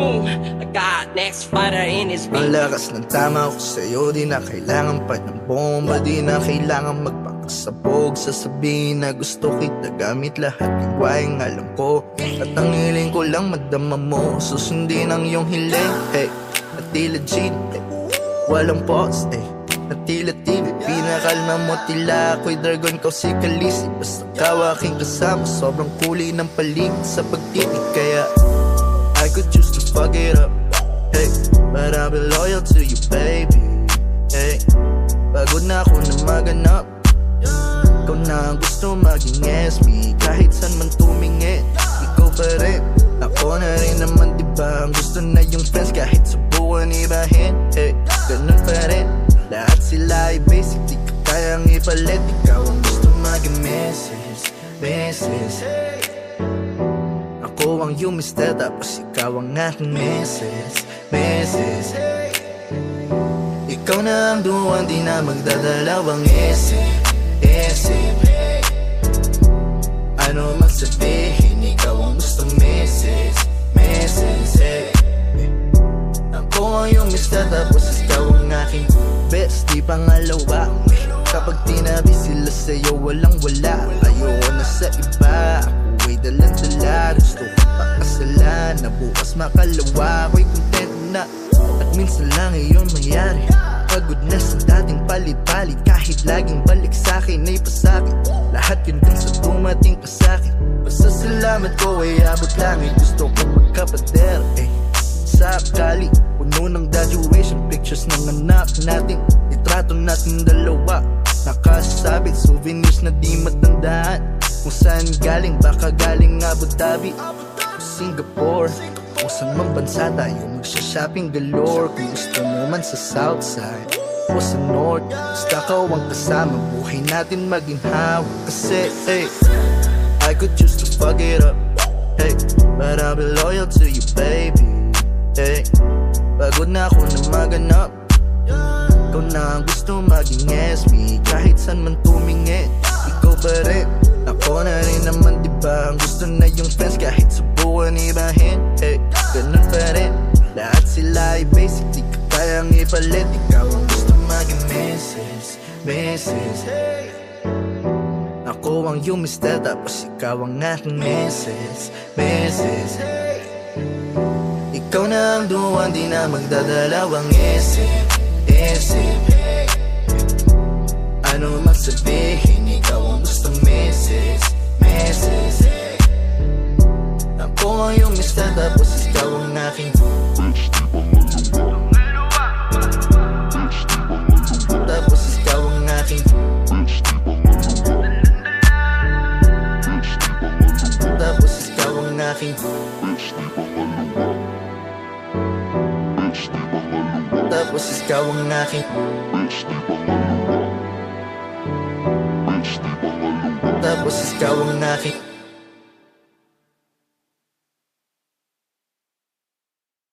Boom, I got next fighter in his Ang beat. lakas ng tama ko sa'yo Di na kailangan pa ng bomba Di na kailangan magpakasabog Sasabihin na gusto kita Gamit lahat ng wayang alam ko. At ang hiling ko lang madama mo Susundin ang iyong hiling Hey, at tila G hey, Walang pause eh. At tila TV Pinakalma mo tila ako'y dragon Kau si Kalisi Basta ka aking kasama Sobrang kulay ng paligid sa pagtitig Kaya could choose to fuck it up. Hey, but I'll be loyal to you, baby. Hey, pagod na ako na maganap. Ikaw na ang gusto maging SB Kahit saan man tumingin Ikaw pa rin. Ako na rin naman diba Ang gusto na yung friends Kahit subukan ibahin. Hey, ganun pa rin. Lahat sila ay basic Di ka kayang ipalit. Ikaw ang gusto maging Mrs. Mrs. Ako ang you mister Tapos ikaw ang aking Mrs. Mrs. Ikaw na ang duwan Di na magdadalawang isip Isip Ano man sabihin Ikaw ang gusto Mrs. Mrs. Hey. Ako ang yung mister Tapos ikaw ang aking best Di pangalawa Kapag tinabi sila sa'yo Walang wala Ayoko na sa iba Bukas makalawa Ako'y content na. At minsan lang iyon mayari Pagod na sa dating palit-palit Kahit laging balik sa'kin ay pasakit. Lahat yun dun sa dumating pa sa'kin Basta salamat ko ay abot langit Gusto ko magkapader eh. Sakali Puno ng graduation pictures ng anak natin. Litrato natin dalawa. Nakasabit souvenirs na di matandaan. Kung saan galing baka galing Abu Dhabi. Singapore Kung saan mang bansa tayo magsha-shopping galore Kung gusto mo man sa south side o sa north Basta ka ang kasama Buhay natin maging hawak. Kasi hey I could choose to fuck it up Hey, but I'll be loyal to you, baby Hey, pagod na ako na maganap Ikaw na ang gusto maging SB Kahit saan man tumingin Ikaw pa rin. Ako na rin naman diba Ang gusto na yung friends Kahit subukan ibahin ay basic Di ka kayang ipalit Ikaw ang gusto maging Mrs. Mrs. Ako ang yung mister Tapos ikaw ang aking Mrs. Mrs. Ikaw na ang duwan Di na magdadalawang isip Isip aking Tapos ikaw ang aking Tapos ikaw ang aking